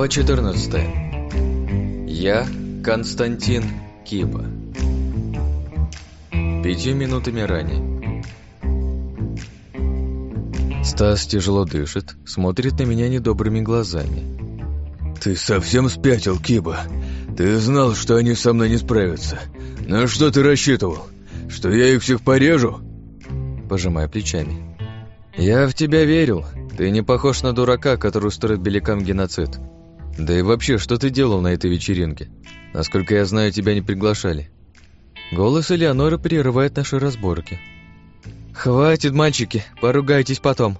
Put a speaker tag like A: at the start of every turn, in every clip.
A: Глава 14. Я Константин Киба. Пятью минутами ранее. Стас тяжело дышит, смотрит на меня недобрыми глазами.
B: «Ты совсем спятил, Киба? Ты знал, что они со мной не справятся. На что ты рассчитывал? Что я их всех порежу?»
A: Пожимая плечами. «Я в тебя верил. Ты не похож на дурака, который устроит белякам геноцид. Да и вообще, что ты делал на этой вечеринке? Насколько я знаю, тебя не приглашали». Голос Элеоноры прерывает наши разборки. «Хватит, мальчики, поругайтесь потом».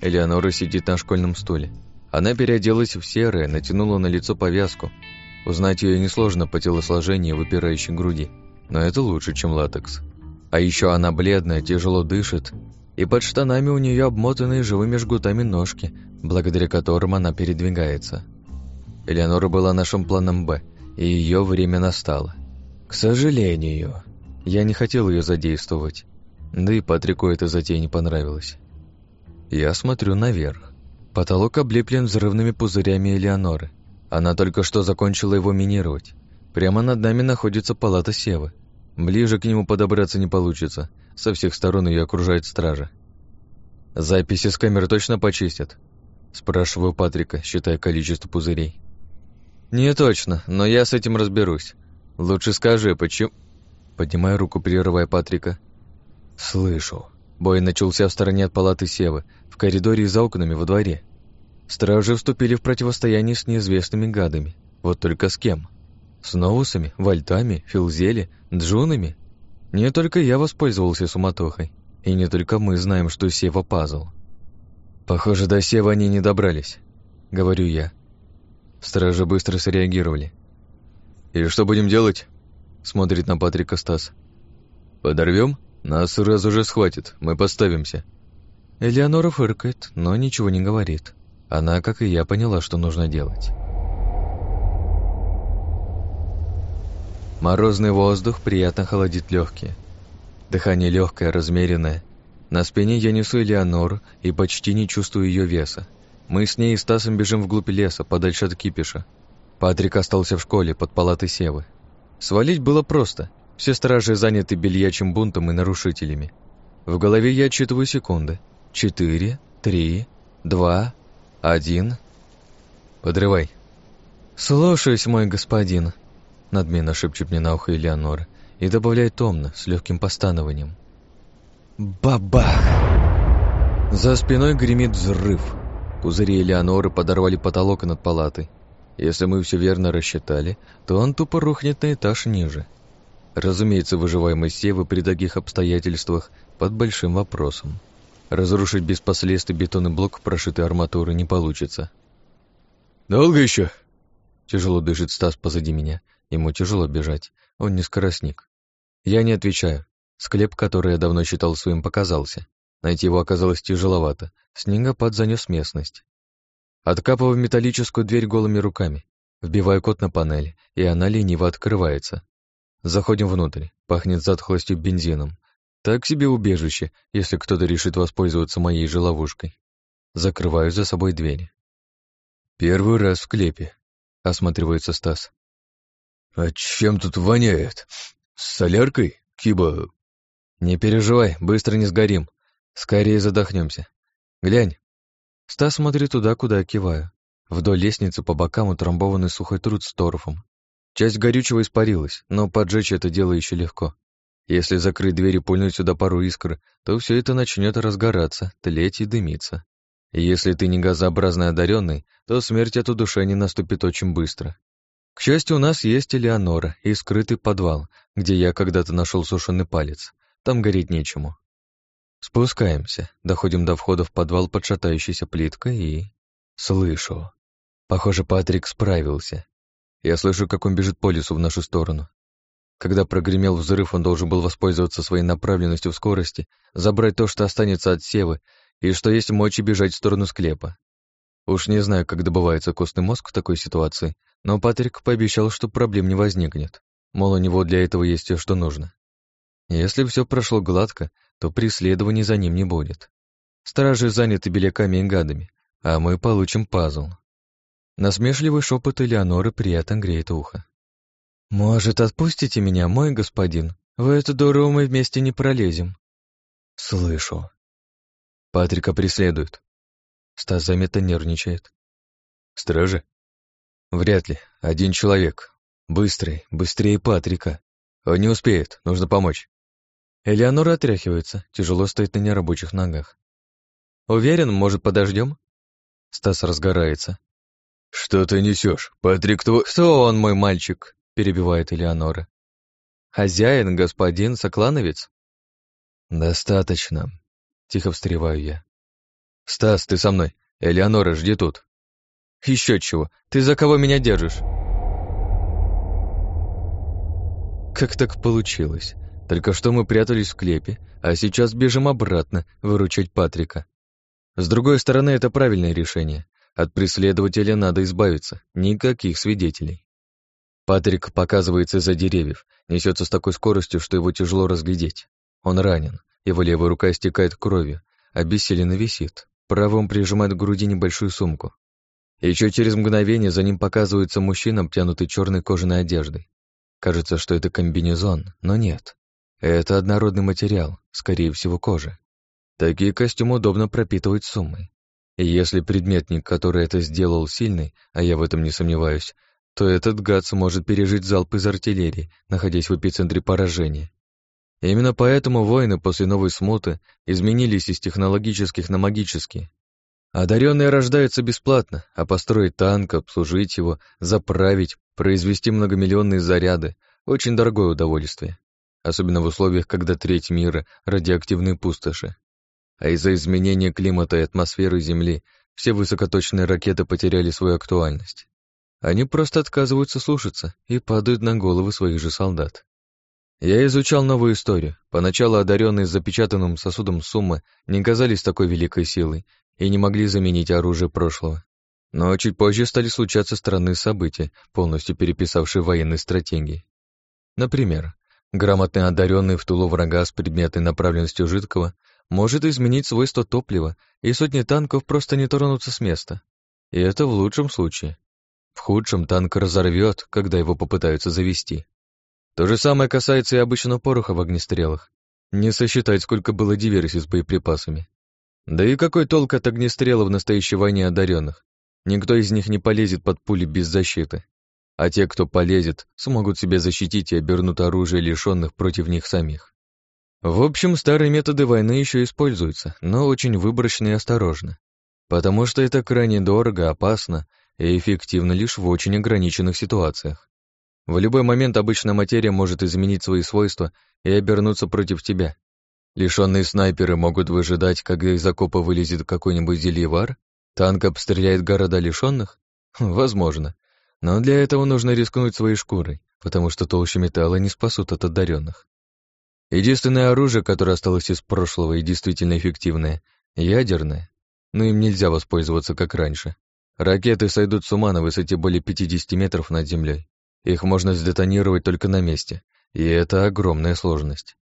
A: Элеонора сидит на школьном стуле. Она переоделась в серое, натянула на лицо повязку. Узнать ее несложно по телосложению выпирающей груди, но это лучше, чем латекс. А еще она бледная, тяжело дышит, и под штанами у нее обмотанные живыми жгутами ножки, благодаря которым она передвигается. Элеонора была нашим планом «Б», и ее время настало. К сожалению, я не хотел ее задействовать, да и Патрику эта затея не понравилась. Я смотрю наверх. Потолок облеплен взрывными пузырями Элеоноры. Она только что закончила его минировать. Прямо над нами находится палата Севы. Ближе к нему подобраться не получится. Со всех сторон ее окружает стража. «Записи с камер точно почистят?» Спрашиваю Патрика, считая количество пузырей. «Не точно, но я с этим разберусь. Лучше скажи, почему...» Поднимаю руку, прерывая Патрика. «Слышу. Бой начался в стороне от палаты Севы, в коридоре и за окнами во дворе. Стражи вступили в противостояние с неизвестными гадами. Вот только с кем? С Ноусами, Вальтами, Филзели, Джунами? Не только я воспользовался суматохой, и не только мы знаем, что Сева пазл. Похоже, до Сева они не добрались, говорю я. Стражи быстро среагировали. «И что будем делать?» Смотрит на Патрика Стас. «Подорвем? Нас сразу же схватит, мы поставимся». Элеонора фыркает, но ничего не говорит. Она, как и я, поняла, что нужно делать. Морозный воздух приятно холодит легкие. Дыхание легкое, размеренное. На спине я несу Элеонору и почти не чувствую ее веса. Мы с ней и Стасом бежим вглубь леса, подальше от кипиша. Патрик остался в школе под палатой Севы. Свалить было просто. Все стражи заняты бельячим бунтом и нарушителями. В голове я отчитываю секунды. Четыре, три, два, один. Подрывай. Слушаюсь, мой господин надменно шепчет мне на ухо Элеонора и добавляет томно, с легким постанованием. Бабах! За спиной гремит взрыв. Пузыри Элеоноры подорвали потолок над палатой. Если мы все верно рассчитали, то он тупо рухнет на этаж ниже. Разумеется, выживаемость Севы при таких обстоятельствах под большим вопросом. Разрушить без последствий бетонный блок, прошитый арматурой, не получится.
B: «Долго еще?»
A: Тяжело дышит Стас позади меня Ему тяжело бежать, он не скоростник. Я не отвечаю. Склеп, который я давно считал своим, показался. Найти его оказалось тяжеловато. Снегопад занес местность. Откапываю металлическую дверь голыми руками. Вбиваю код на панель, и она лениво открывается. Заходим внутрь. Пахнет затхлостью бензином. Так себе убежище, если кто-то решит воспользоваться моей же ловушкой. Закрываю за собой дверь.
B: «Первый раз в клепе», — осматривается Стас. «А чем тут воняет? С соляркой, Киба?»
A: «Не переживай, быстро не сгорим. Скорее задохнемся. Глянь». Стас смотрит туда, куда я киваю. Вдоль лестницы по бокам утрамбованный сухой труд с торфом. Часть горючего испарилась, но поджечь это дело еще легко. Если закрыть дверь и пульнуть сюда пару искр, то все это начнет разгораться, тлеть и дымиться. И если ты не газообразно одаренный, то смерть от удушения наступит очень быстро. К счастью, у нас есть Элеонора и скрытый подвал, где я когда-то нашел сушеный палец. Там гореть нечему. Спускаемся, доходим до входа в подвал под шатающейся плиткой и... Слышу. Похоже, Патрик справился. Я слышу, как он бежит по лесу в нашу сторону. Когда прогремел взрыв, он должен был воспользоваться своей направленностью в скорости, забрать то, что останется от севы, и что есть мочи бежать в сторону склепа. Уж не знаю, как добывается костный мозг в такой ситуации, но Патрик пообещал, что проблем не возникнет. Мол, у него для этого есть все, что нужно. Если все прошло гладко, то преследований за ним не будет. Стражи заняты беляками и гадами, а мы получим пазл. Насмешливый шепот Элеоноры приятно греет ухо. «Может, отпустите меня, мой господин? В эту дыру мы вместе не пролезем». «Слышу». Патрика преследуют. Стас заметно нервничает. «Стражи?» «Вряд ли. Один человек. Быстрый, быстрее Патрика. Он не успеет, нужно помочь». Элеонора отряхивается, тяжело стоит на нерабочих ногах. «Уверен, может, подождем?» Стас разгорается. «Что ты несешь? Патрик твой...» «Кто он, мой мальчик?» — перебивает Элеонора. «Хозяин, господин, соклановец?» «Достаточно», — тихо встреваю я. «Стас, ты со мной. Элеонора, жди тут». «Еще чего? Ты за кого меня держишь?» Как так получилось? Только что мы прятались в клепе, а сейчас бежим обратно выручать Патрика. С другой стороны, это правильное решение. От преследователя надо избавиться, никаких свидетелей. Патрик показывается из-за деревьев, несется с такой скоростью, что его тяжело разглядеть. Он ранен, его левая рука истекает кровью, обессиленно висит, правым прижимает к груди небольшую сумку. Еще через мгновение за ним показывается мужчина, обтянутый черной кожаной одеждой. Кажется, что это комбинезон, но нет. Это однородный материал, скорее всего, кожа. Такие костюмы удобно пропитывать суммой. И если предметник, который это сделал, сильный, а я в этом не сомневаюсь, то этот гад сможет пережить залп из артиллерии, находясь в эпицентре поражения. Именно поэтому воины после новой смуты изменились из технологических на магические. Одаренные рождаются бесплатно, а построить танк, обслужить его, заправить, произвести многомиллионные заряды — очень дорогое удовольствие особенно в условиях, когда треть мира — радиоактивные пустоши. А из-за изменения климата и атмосферы Земли все высокоточные ракеты потеряли свою актуальность. Они просто отказываются слушаться и падают на головы своих же солдат. Я изучал новую историю. Поначалу одаренные запечатанным сосудом суммы не казались такой великой силой и не могли заменить оружие прошлого. Но чуть позже стали случаться странные события, полностью переписавшие военные стратегии. Например, Грамотный одаренный в тулу врага с предметной направленностью жидкого может изменить свойства топлива, и сотни танков просто не тронутся с места. И это в лучшем случае. В худшем танк разорвет, когда его попытаются завести. То же самое касается и обычного пороха в огнестрелах. Не сосчитать, сколько было диверсий с боеприпасами. Да и какой толк от огнестрела в настоящей войне одаренных? Никто из них не полезет под пули без защиты а те, кто полезет, смогут себя защитить и обернут оружие лишенных против них самих. В общем, старые методы войны еще используются, но очень выборочно и осторожно, потому что это крайне дорого, опасно и эффективно лишь в очень ограниченных ситуациях. В любой момент обычная материя может изменить свои свойства и обернуться против тебя. Лишенные снайперы могут выжидать, когда из окопа вылезет какой-нибудь зельевар, танк обстреляет города лишенных? Возможно. Но для этого нужно рискнуть своей шкурой, потому что толще металла не спасут от одаренных. Единственное оружие, которое осталось из прошлого и действительно эффективное — ядерное. Но им нельзя воспользоваться, как раньше. Ракеты сойдут с ума на высоте более 50 метров над землей. Их можно сдетонировать только на месте, и это огромная сложность.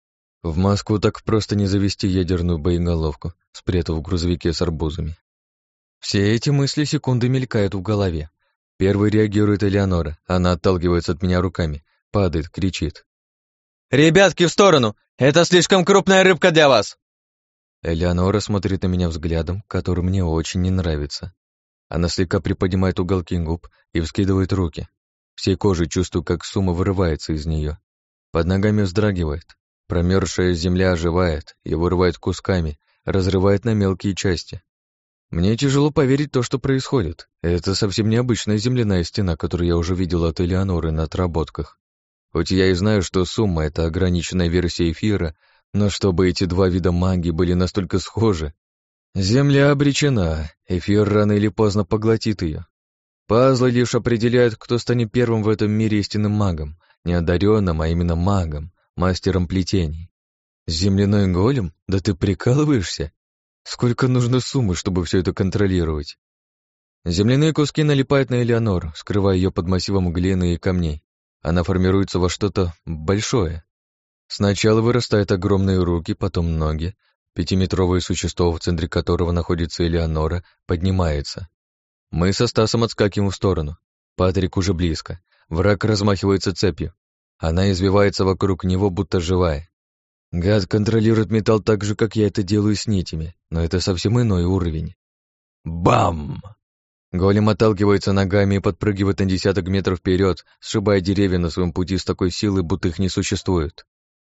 A: В Москву так просто не завести ядерную боеголовку, спрятав в грузовике с арбузами. Все эти мысли секунды мелькают в голове, Первой реагирует Элеонора. Она отталкивается от меня руками, падает, кричит. «Ребятки, в сторону! Это слишком крупная рыбка для вас!» Элеонора смотрит на меня взглядом, который мне очень не нравится. Она слегка приподнимает уголки губ и вскидывает руки. Всей кожей чувствую, как сумма вырывается из нее. Под ногами вздрагивает. Промерзшая земля оживает и вырывает кусками, разрывает на мелкие части. Мне тяжело поверить то, что происходит. Это совсем необычная земляная стена, которую я уже видел от Элеоноры на отработках. Хоть я и знаю, что сумма — это ограниченная версия эфира, но чтобы эти два вида магии были настолько схожи... Земля обречена, эфир рано или поздно поглотит ее. Пазлы лишь определяют, кто станет первым в этом мире истинным магом, не одаренным, а именно магом, мастером плетений. Земляной голем? Да ты прикалываешься? Сколько нужно суммы, чтобы все это контролировать? Земляные куски налипают на Элеонор, скрывая ее под массивом глины и камней. Она формируется во что-то большое. Сначала вырастают огромные руки, потом ноги. Пятиметровое существо, в центре которого находится Элеонора, поднимается. Мы со Стасом отскакиваем в сторону. Патрик уже близко. Враг размахивается цепью. Она извивается вокруг него, будто живая. Гад контролирует металл так же, как я это делаю с нитями, но это совсем иной уровень. Бам! Голем отталкивается ногами и подпрыгивает на десяток метров вперед, сшибая деревья на своем пути с такой силой, будто их не существует.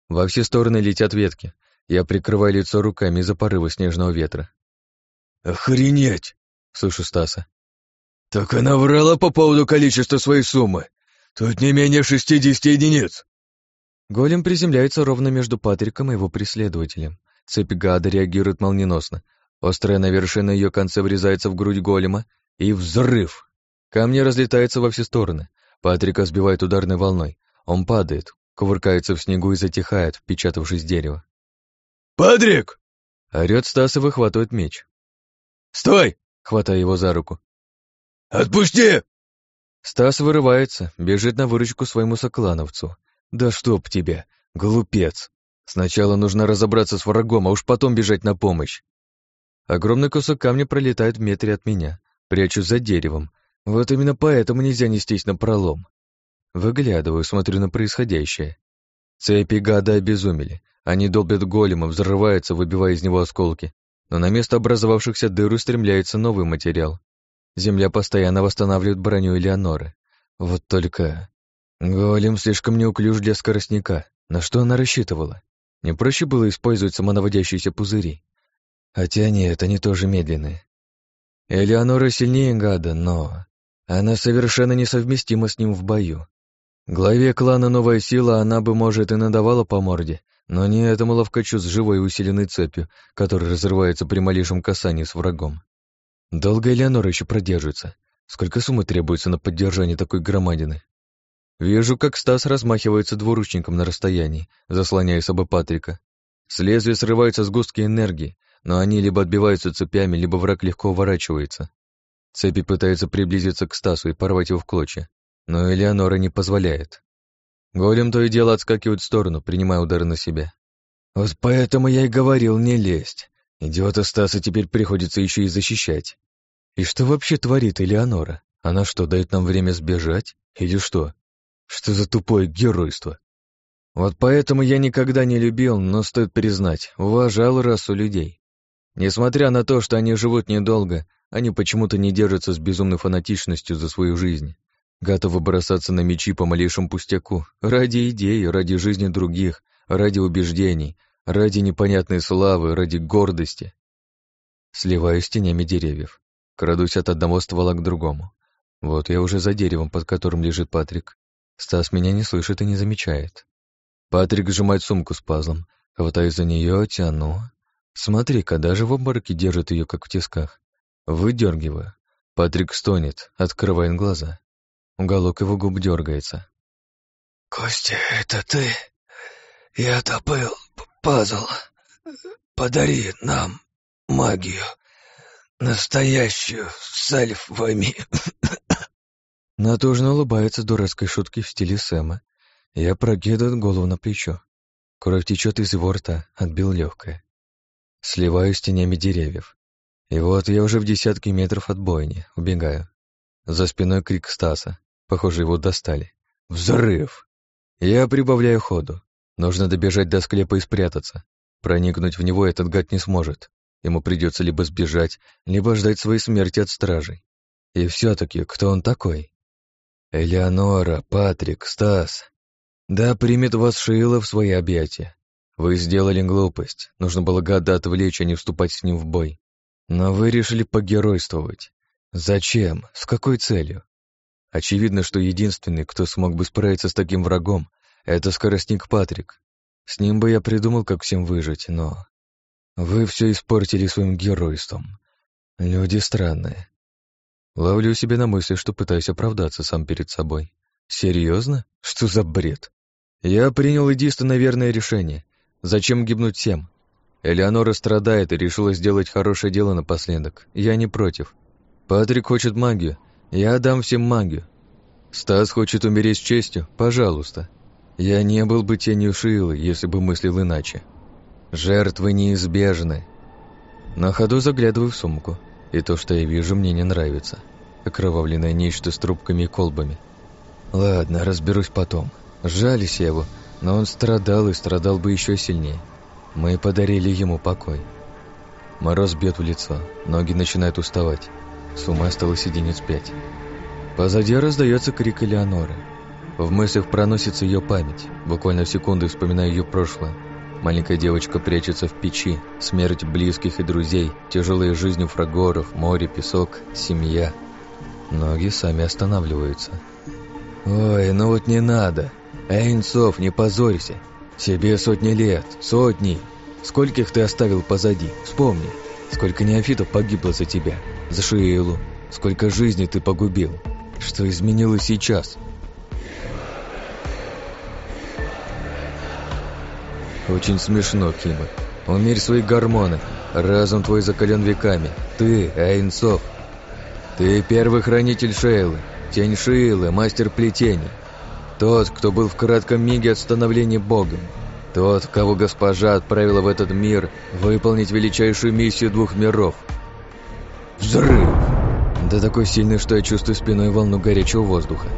A: Во все стороны летят ветки. Я прикрываю лицо руками из-за порыва снежного ветра.
B: «Охренеть!»
A: — слышу Стаса.
B: «Так она врала по поводу количества своей суммы. Тут не менее шестидесяти единиц».
A: Голем приземляется ровно между Патриком и его преследователем. Цепь гада реагирует молниеносно. Острая на вершине ее конце врезается в грудь голема, и взрыв. Камни разлетаются во все стороны. Патрика сбивает ударной волной. Он падает, кувыркается в снегу и затихает, впечатавшись в дерево.
B: «Патрик!»
A: Орёт Стас и выхватывает меч.
B: «Стой!»
A: — хватая его за руку.
B: «Отпусти!»
A: Стас вырывается, бежит на выручку своему соклановцу. «Да чтоб тебя, глупец! Сначала нужно разобраться с врагом, а уж потом бежать на помощь!» Огромный кусок камня пролетает в метре от меня. Прячусь за деревом. Вот именно поэтому нельзя нестись на пролом. Выглядываю, смотрю на происходящее. Цепи гада обезумели. Они долбят голема, взрываются, выбивая из него осколки. Но на место образовавшихся дыр устремляется новый материал. Земля постоянно восстанавливает броню Элеоноры. Вот только... Голем слишком неуклюж для скоростника. На что она рассчитывала? Не проще было использовать самонаводящиеся пузыри? Хотя нет, они тоже медленные. Элеонора сильнее гада, но она совершенно несовместима с ним в бою. Главе клана «Новая сила» она бы, может, и надавала по морде, но не этому ловкачу с живой усиленной цепью, который разрывается при малейшем касании с врагом. Долго Элеонора еще продержится? Сколько суммы требуется на поддержание такой громадины? Вижу, как Стас размахивается двуручником на расстоянии, заслоняя собой Патрика. С лезвия срываются сгустки энергии, но они либо отбиваются цепями, либо враг легко уворачивается. Цепи пытаются приблизиться к Стасу и порвать его в клочья, но Элеонора не позволяет. Голем то и дело отскакивает в сторону, принимая удары на себя. Вот поэтому я и говорил не лезть. Идиота Стаса теперь приходится еще и защищать. И что вообще творит Элеонора? Она что, дает нам время сбежать? Или что? Что за тупое геройство? Вот поэтому я никогда не любил, но стоит признать, уважал расу людей. Несмотря на то, что они живут недолго, они почему-то не держатся с безумной фанатичностью за свою жизнь. Готовы бросаться на мечи по малейшему пустяку, ради идей, ради жизни других, ради убеждений, ради непонятной славы, ради гордости. Сливаюсь тенями деревьев, крадусь от одного ствола к другому. Вот я уже за деревом, под которым лежит Патрик. Стас меня не слышит и не замечает. Патрик сжимает сумку с пазлом, хватаю за нее, тяну, Смотри-ка, даже в обмороке держит ее, как в тисках. Выдергиваю. Патрик стонет, открывает глаза. Уголок его губ дергается.
B: «Костя, это ты? Я добыл пазл. Подари нам магию. Настоящую, с альфами».
A: Натужно улыбается дурацкой шутки в стиле Сэма. Я прокидываю голову на плечо. Кровь течет из его рта, отбил легкое. Сливаюсь с тенями деревьев. И вот я уже в десятке метров от бойни, убегаю. За спиной крик Стаса. Похоже, его достали. Взрыв! Я прибавляю ходу. Нужно добежать до склепа и спрятаться. Проникнуть в него этот гад не сможет. Ему придется либо сбежать, либо ждать своей смерти от стражей. И все-таки, кто он такой? Элеонора, Патрик, Стас. Да примет вас Шиила в свои объятия. Вы сделали глупость. Нужно было гада отвлечь, а не вступать с ним в бой. Но вы решили погеройствовать. Зачем? С какой целью? Очевидно, что единственный, кто смог бы справиться с таким врагом, это скоростник Патрик. С ним бы я придумал, как всем выжить, но... Вы все испортили своим геройством. Люди странные. Ловлю себя на мысли, что пытаюсь оправдаться сам перед собой. Серьезно? Что за бред? Я принял единственное верное решение Зачем гибнуть всем? Элеонора страдает и решила сделать хорошее дело напоследок. Я не против. Патрик хочет магию. Я дам всем магию. Стас хочет умереть с честью. Пожалуйста. Я не был бы тенью Шилы, если бы мыслил иначе. Жертвы неизбежны. На ходу заглядываю в сумку, и то, что я вижу, мне не нравится. окровавленное нечто с трубками и колбами. Ладно, разберусь потом. Жались я его, но он страдал и страдал бы еще сильнее. Мы подарили ему покой. Мороз бьет в лицо, ноги начинают уставать. С ума осталось единиц пять. Позади раздается крик Элеоноры. В мыслях проносится ее память. Буквально в секунды вспоминаю ее прошлое. Маленькая девочка прячется в печи, смерть близких и друзей, тяжелые жизни фрагоров, море, песок, семья. Ноги сами останавливаются. «Ой, ну вот не надо! Эйнцов, не позорься! Себе сотни лет, сотни! Скольких ты оставил позади, вспомни! Сколько неофитов погибло за тебя, за Шиэлу! Сколько жизней ты погубил! Что изменилось сейчас?» Очень смешно, Кима. Умерь свои гормоны. Разум твой закален веками. Ты, Эйнсов. Ты первый хранитель Шейлы. Тень Шейлы, мастер плетения. Тот, кто был в кратком миге от становления Богом. Тот, кого госпожа отправила в этот мир выполнить величайшую миссию двух миров. Взрыв! Да такой сильный, что я чувствую спиной волну горячего воздуха.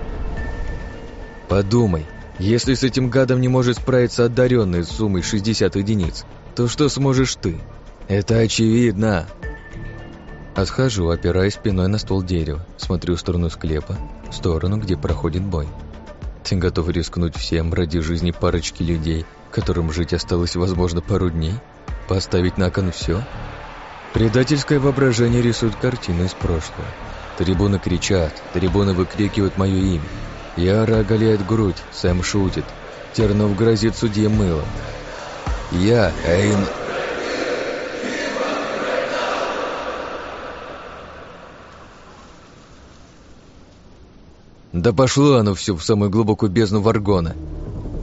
A: Подумай, если с этим гадом не может справиться одаренный с суммой 60 единиц, то что сможешь ты? Это очевидно. Отхожу, опираясь спиной на ствол дерева, смотрю в сторону склепа, в сторону, где проходит бой. Ты готов рискнуть всем ради жизни парочки людей, которым жить осталось, возможно, пару дней? Поставить на кон все? Предательское воображение рисует картины из прошлого. Трибуны кричат, трибуны выкрикивают мое имя. Яра оголяет грудь, Сэм шутит. Тернов грозит судье мылом. Я, Эйн... Да пошло оно все в самую глубокую бездну варгона.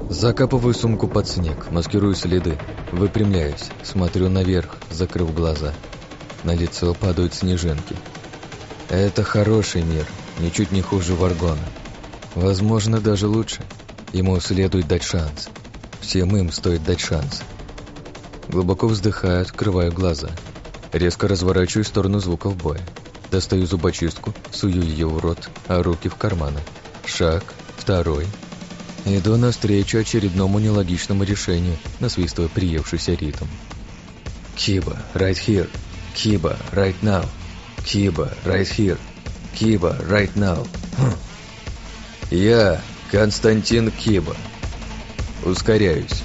A: Закапываю сумку под снег, маскирую следы, выпрямляюсь, смотрю наверх, закрыв глаза. На лицо падают снежинки. Это хороший мир, ничуть не хуже варгона. Возможно, даже лучше. Ему следует дать шанс. Всем им стоит дать шанс. Глубоко вздыхаю, открываю глаза. Резко разворачиваю в сторону звуков боя. Достаю зубочистку, сую ее в рот, а руки в карманы. Шаг, второй. Иду навстречу очередному нелогичному решению, насвистывая приевшийся ритм. Киба, right here. Киба, right now. Киба, right here. Киба, right now. Хм. Я Константин Киба. Ускоряюсь.